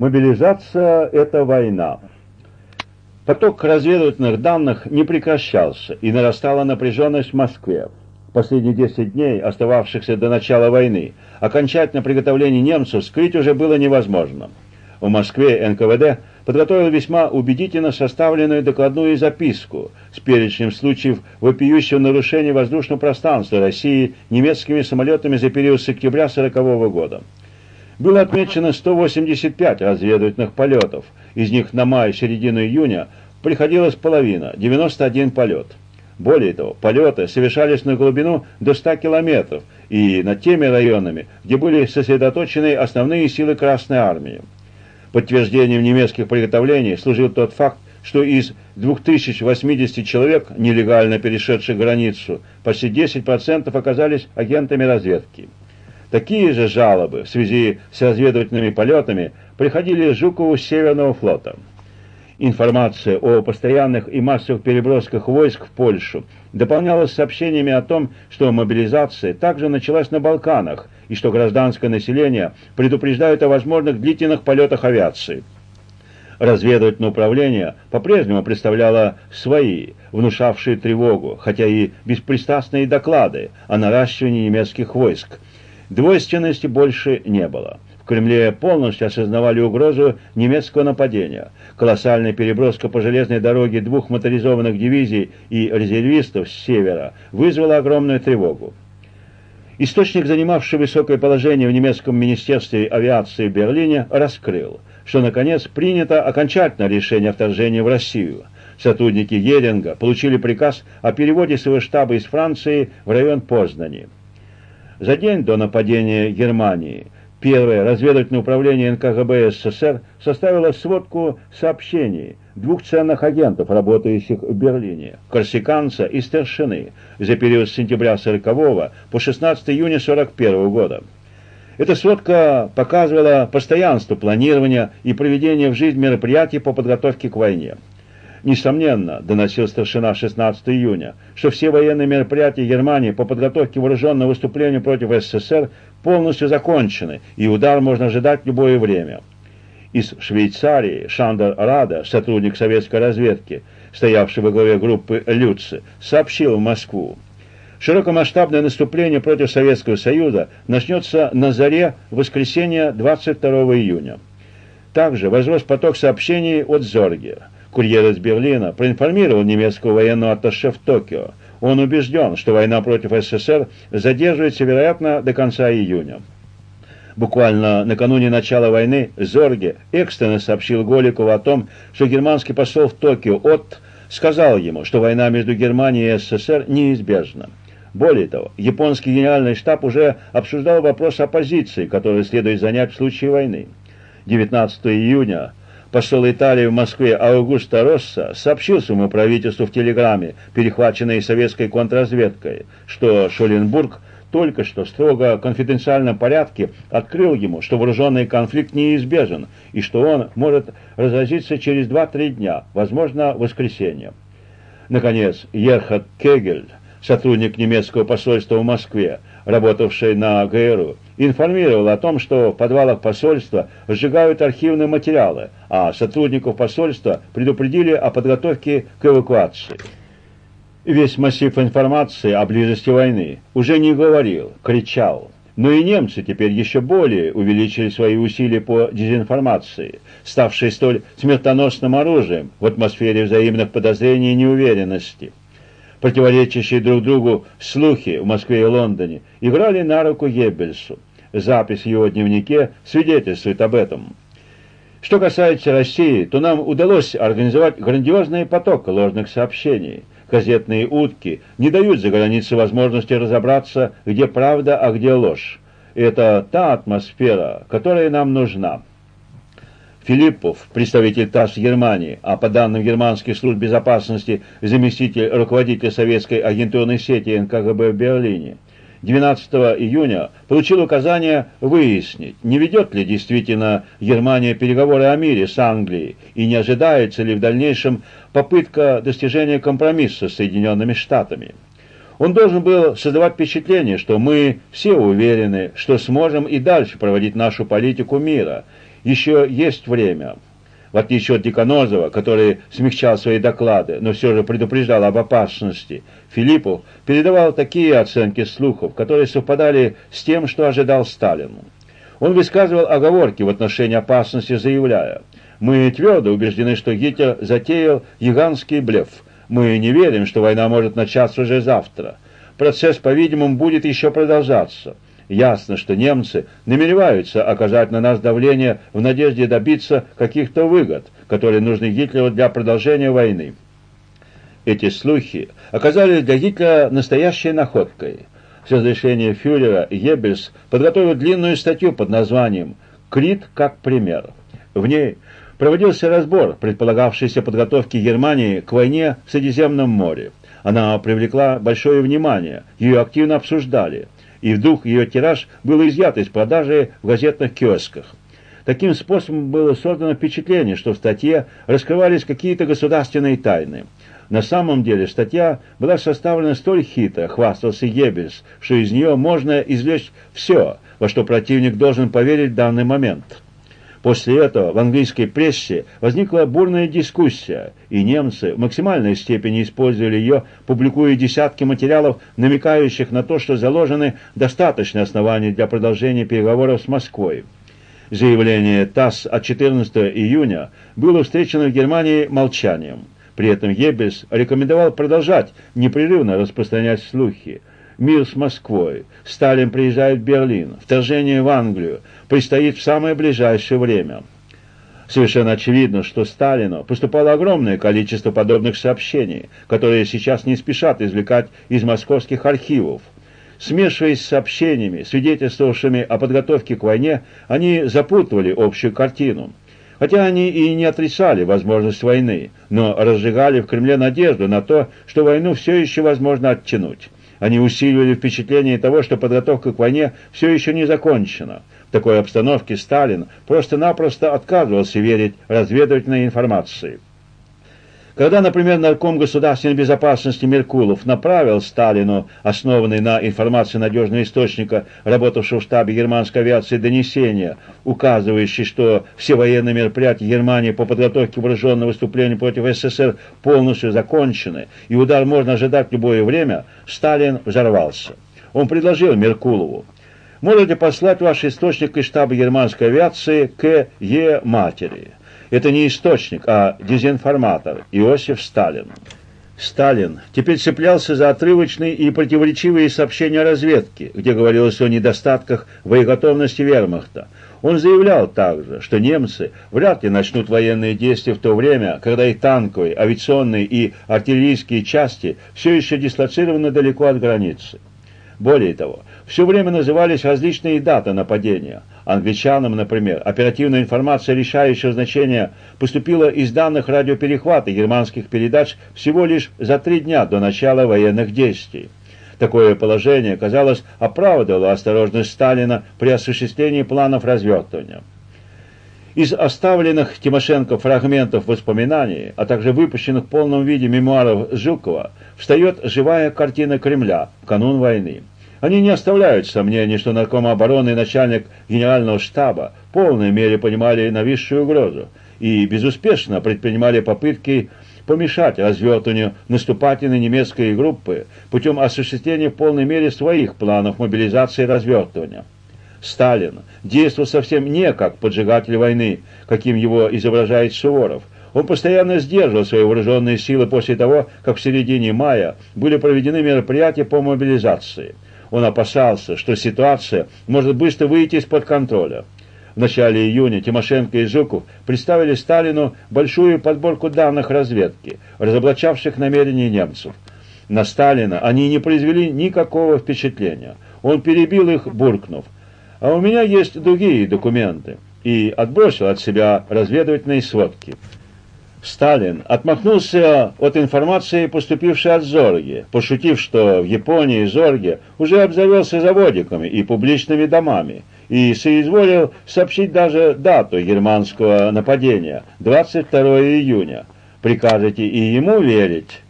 Мобилизация – это война. Поток разведывательных данных не прекращался, и нарастала напряженность в Москве. Последние 10 дней, остававшихся до начала войны, окончательно приготовление немцев скрыть уже было невозможно. В Москве НКВД подготовил весьма убедительно составленную докладную записку с перечнем случаев вопиющего нарушения воздушного пространства России немецкими самолетами за период с октября 1940 года. Было отмечено 185 разведывательных полетов, из них на май-середину июня приходилось половина, 91 полет. Более того, полеты совершались на глубину до 100 километров и над теми районами, где были сосредоточены основные силы Красной Армии. Подтверждением немецких приготовлений служил тот факт, что из 2080 человек, нелегально перешедших границу, почти 10% оказались агентами разведки. Такие же жалобы в связи с разведывательными полетами приходили Жукову с Северного флота. Информация о постоянных и массовых перебросках войск в Польшу дополнялась сообщениями о том, что мобилизация также началась на Балканах и что гражданское население предупреждают о возможных длительных полетах авиации. Разведывательное управление по-прежнему представляло свои, внушавшие тревогу, хотя и беспристрастные доклады о наращивании немецких войск – Двойственности больше не было. В Кремле полностью осознавали угрозу немецкого нападения. Колоссальная переброска по железной дороге двух моторизованных дивизий и резервистов с севера вызвала огромную тревогу. Источник, занимавший высокое положение в немецком министерстве авиации в Берлине, раскрыл, что, наконец, принято окончательное решение о вторжении в Россию. Сотрудники Геринга получили приказ о переводе своего штаба из Франции в район Познани. За день до нападения Германии первое разведывательное управление НКГБ СССР составило сводку сообщений двух ценных агентов, работающих в Берлине, корсиканца и старшины, за период с сентября 40 по 16 июня 41 года. Эта сводка показывала постоянство планирования и проведения в жизнь мероприятий по подготовке к войне. Несомненно, доносил старшина 16 июня, что все военные мероприятия Германии по подготовке вооруженного выступления против СССР полностью закончены, и удар можно ожидать любое время. Из Швейцарии Шандер Рада, сотрудник советской разведки, стоявший во главе группы Люци, сообщил в Москву. Широкомасштабное наступление против Советского Союза начнется на заре воскресенья 22 июня. Также возрос поток сообщений от Зорге. Курьер из Берлина проинформировал немецкого военного атташе в Токио. Он убежден, что война против СССР задерживается, вероятно, до конца июня. Буквально накануне начала войны Зорге экстренно сообщил Голикову о том, что германский посол в Токио Отт сказал ему, что война между Германией и СССР неизбежна. Более того, японский генеральный штаб уже обсуждал вопрос оппозиции, который следует занять в случае войны. 19 июня посол Италии в Москве Аугусто Росса сообщил своему правительству в телеграмме, перехваченной советской контрразведкой, что Шоленбург только что строго конфиденциальном порядке открыл ему, что вооруженный конфликт неизбежен и что он может разразиться через 2-3 дня, возможно, воскресенье. Наконец, Ерхард Кегель, сотрудник немецкого посольства в Москве, работавший на ГРУ, информировал о том, что в подвалах посольства сжигают архивные материалы, а сотрудников посольства предупредили о подготовке к эвакуации. Весь массив информации о близости войны уже не говорил, кричал. Но и немцы теперь еще более увеличили свои усилия по дезинформации, ставшей столь смертоносным оружием в атмосфере взаимных подозрений и неуверенности противоречащие друг другу слухи в Москве и Лондоне, играли на руку Еббельсу. Запись в его дневнике свидетельствует об этом. Что касается России, то нам удалось организовать грандиозный поток ложных сообщений. Газетные утки не дают за границей возможности разобраться, где правда, а где ложь. Это та атмосфера, которая нам нужна. Филиппов, представитель ТАСС Германии, а по данным германских служб безопасности заместитель руководителя советской агентурной сети НКГБ в Берлине, 12 июня получил указание выяснить, не ведет ли действительно Германия переговоры о мире с Англией и не ожидается ли в дальнейшем попытка достижения компромисса с Соединенными Штатами. Он должен был создавать впечатление, что мы все уверены, что сможем и дальше проводить нашу политику мира – еще есть время. В отличие от Деканозова, который смягчал свои доклады, но все же предупреждал об опасности, Филиппов передавал такие оценки слухов, которые совпадали с тем, что ожидал Сталин. Он высказывал оговорки в отношении опасности, заявляя, «Мы твердо убеждены, что Гитлер затеял гигантский блеф. Мы не верим, что война может начаться уже завтра. Процесс, по-видимому, будет еще продолжаться. Ясно, что немцы намереваются оказать на нас давление в надежде добиться каких-то выгод, которые нужны Гитлеру для продолжения войны. Эти слухи оказались для Гитлера настоящей находкой. С разрешения фюрера Еббельс подготовил длинную статью под названием «Крит как пример». В ней проводился разбор предполагавшейся подготовки Германии к войне в Средиземном море. Она привлекла большое внимание, ее активно обсуждали – и вдруг ее тираж был изъят из продажи в газетных киосках. Таким способом было создано впечатление, что в статье раскрывались какие-то государственные тайны. На самом деле статья была составлена столь хитро, хвастался Геббельс, что из нее можно извлечь все, во что противник должен поверить в данный момент. После этого в английской прессе возникла бурная дискуссия, и немцы в максимальной степени использовали ее, публикуя десятки материалов, намекающих на то, что заложены достаточные основания для продолжения переговоров с Москвой. Заявление ТАСС от 14 июня было встречено в Германии молчанием. При этом Еббельс рекомендовал продолжать непрерывно распространять слухи – мир с Москвой, Сталин приезжает в Берлин, вторжение в Англию предстоит в самое ближайшее время. Совершенно очевидно, что Сталину поступало огромное количество подобных сообщений, которые сейчас не спешат извлекать из московских архивов. Смешиваясь с сообщениями, свидетельствовавшими о подготовке к войне, они запутывали общую картину. Хотя они и не отрицали возможность войны, но разжигали в Кремле надежду на то, что войну все еще возможно оттянуть. Они усиливали впечатление того, что подготовка к войне все еще не закончена. В такой обстановке Сталин просто-напросто отказывался верить разведывательной информации. Когда, например, нарком государственной безопасности Меркулов направил Сталину, основанный на информации надежного источника, работавшего в штабе германской авиации, донесение, указывающее, что все военные мероприятия Германии по подготовке вооруженного выступления против СССР полностью закончены, и удар можно ожидать в любое время, Сталин взорвался. Он предложил Меркулову, можете послать ваш источник из штаба германской авиации к Е. Матери. Это не источник, а дезинформатор Иосиф Сталин. Сталин теперь цеплялся за отрывочные и противоречивые сообщения разведки, где говорилось о недостатках боеготовности вермахта. Он заявлял также, что немцы вряд ли начнут военные действия в то время, когда и танковые, авиационные и артиллерийские части все еще дислоцированы далеко от границы. Более того, все время назывались различные даты нападения. Англичанам, например, оперативная информация решающего значения поступила из данных радиоперехвата германских передач всего лишь за три дня до начала военных действий. Такое положение, казалось, оправдывало осторожность Сталина при осуществлении планов развертывания. Из оставленных Тимошенко фрагментов воспоминаний, а также выпущенных в полном виде мемуаров Жукова, встает живая картина Кремля в канун войны. Они не оставляют сомнений, что нарком обороны и начальник генерального штаба в полной мере понимали нависшую угрозу и безуспешно предпринимали попытки помешать развертыванию наступательной немецкой группы путем осуществления в полной мере своих планов мобилизации и развертывания. Сталин действовал совсем не как поджигатель войны, каким его изображает Суворов. Он постоянно сдерживал свои вооруженные силы после того, как в середине мая были проведены мероприятия по мобилизации. Он опасался, что ситуация может быстро выйти из-под контроля. В начале июня Тимошенко и Жуков представили Сталину большую подборку данных разведки, разоблачавших намерения немцев. На Сталина они не произвели никакого впечатления. Он перебил их, буркнув. «А у меня есть другие документы» и отбросил от себя разведывательные сводки. Сталин отмахнулся от информации, поступившей от Зорги, пошутив, что в Японии Зорге уже обзавелся заводиками и публичными домами, и соизволил сообщить даже дату германского нападения – 22 июня. Прикажете и ему верить?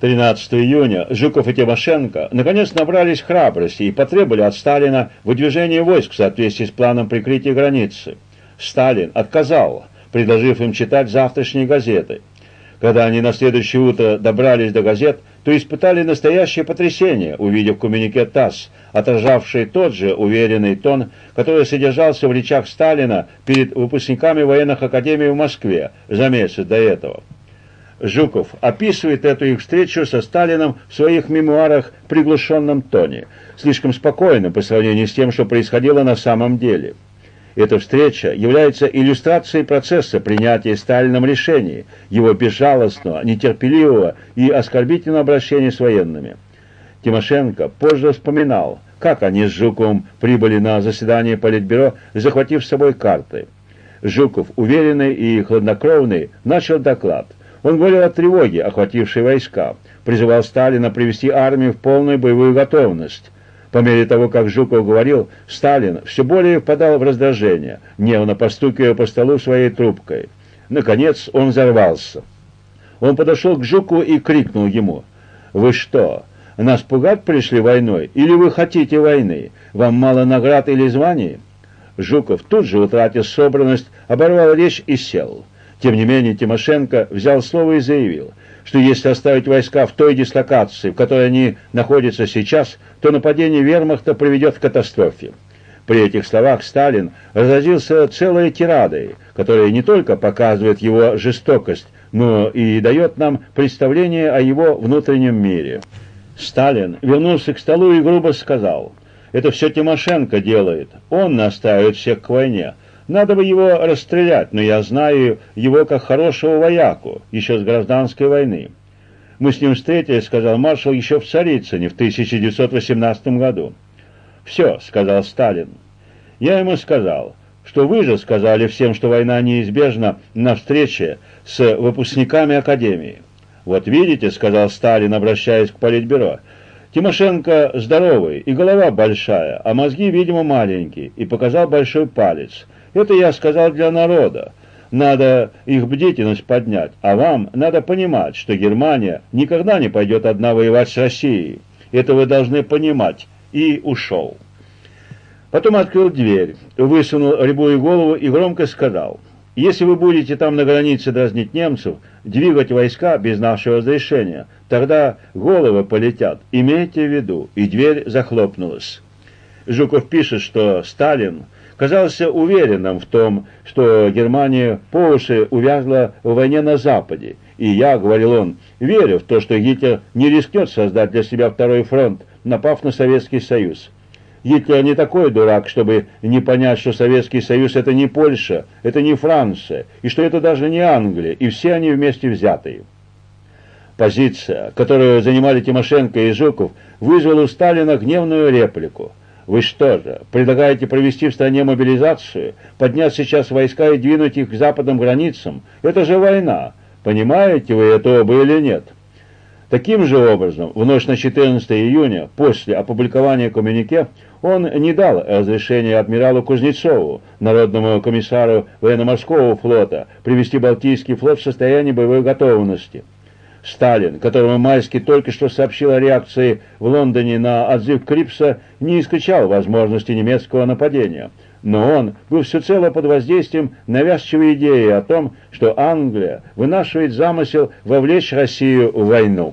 13 июня Жуков и Тимошенко наконец набрались храбрости и потребовали от Сталина выдвижения войск в соответствии с планом прикрытия границы. Сталин отказал, предложив им читать завтрашние газеты. Когда они на следующее утро добрались до газет, то испытали настоящее потрясение, увидев коммюнике ТАСС, отражавший тот же уверенный тон, который содержался в речах Сталина перед выпускниками военных академий в Москве за месяц до этого. Жуков описывает эту их встречу со Сталином в своих мемуарах в приглушенном тоне, слишком спокойно по сравнению с тем, что происходило на самом деле. Эта встреча является иллюстрацией процесса принятия Сталином решений, его безжалостного, нетерпеливого и оскорбительного обращения с военными. Тимошенко позже вспоминал, как они с Жуковым прибыли на заседание Политбюро, захватив с собой карты. Жуков, уверенный и хладнокровный, начал доклад. Он говорил о тревоге, охватившей войска, призывал Сталина привести армию в полную боевую готовность. По мере того, как Жуков говорил, Сталин все более впадал в раздражение, нервно постукивая по столу своей трубкой. Наконец он взорвался. Он подошел к Жуку и крикнул ему, «Вы что, нас пугать пришли войной? Или вы хотите войны? Вам мало наград или званий?» Жуков тут же, утратив собранность, оборвал речь и сел. Тем не менее Тимошенко взял слово и заявил, что если оставить войска в той дислокации, в которой они находятся сейчас, то нападение вермахта приведет к катастрофе. При этих словах Сталин разразился целой тирадой, которая не только показывает его жестокость, но и дает нам представление о его внутреннем мире. Сталин вернулся к столу и грубо сказал, «Это все Тимошенко делает, он настаивает всех к войне». Надо бы его расстрелять, но я знаю его как хорошего вояку, еще с гражданской войны. Мы с ним встретились, сказал маршал, еще в Царицыне в 1918 году. «Все», — сказал Сталин. Я ему сказал, что вы же сказали всем, что война неизбежна на встрече с выпускниками Академии. «Вот видите», — сказал Сталин, обращаясь к Политбюро, Тимошенко здоровый и голова большая, а мозги, видимо, маленькие, и показал большой палец — это я сказал для народа. Надо их бдительность поднять, а вам надо понимать, что Германия никогда не пойдет одна воевать с Россией. Это вы должны понимать. И ушел. Потом открыл дверь, высунул рябую голову и громко сказал, «Если вы будете там на границе дразнить немцев, двигать войска без нашего разрешения, тогда головы полетят. Имейте в виду». И дверь захлопнулась. Жуков пишет, что Сталин казался уверенным в том, что Германия по уши увязла в войне на Западе. И я, говорил он, верю в то, что Гитлер не рискнет создать для себя второй фронт, напав на Советский Союз. Гитлер не такой дурак, чтобы не понять, что Советский Союз это не Польша, это не Франция, и что это даже не Англия, и все они вместе взятые. Позиция, которую занимали Тимошенко и Жуков, вызвала у Сталина гневную реплику – вы что же, предлагаете провести в стране мобилизацию, поднять сейчас войска и двинуть их к западным границам? Это же война. Понимаете вы это оба или нет? Таким же образом, в ночь на 14 июня, после опубликования коммюнике, он не дал разрешения адмиралу Кузнецову, народному комиссару военно-морского флота, привести Балтийский флот в состояние боевой готовности. Сталин, которому Майский только что сообщил о реакции в Лондоне на отзыв Крипса, не исключал возможности немецкого нападения. Но он был всецело под воздействием навязчивой идеи о том, что Англия вынашивает замысел вовлечь Россию в войну.